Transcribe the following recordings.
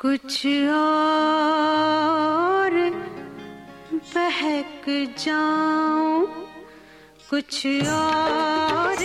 कुछ और बहक जाऊँ कुछ और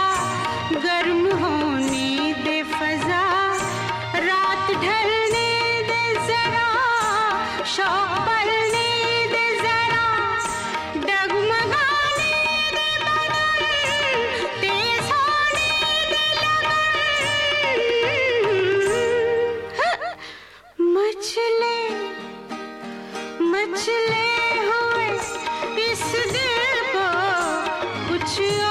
you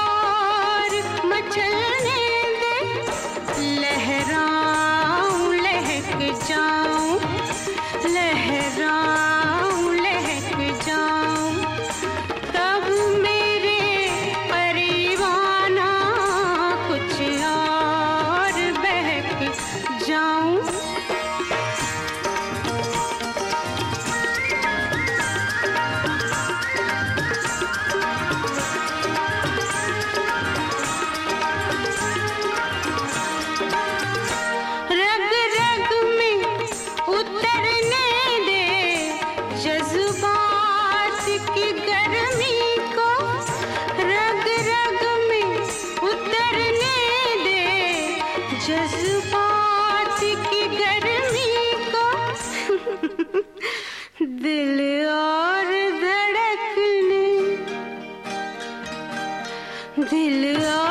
जज्बात की गर्मी को दिल और धड़कने दिल और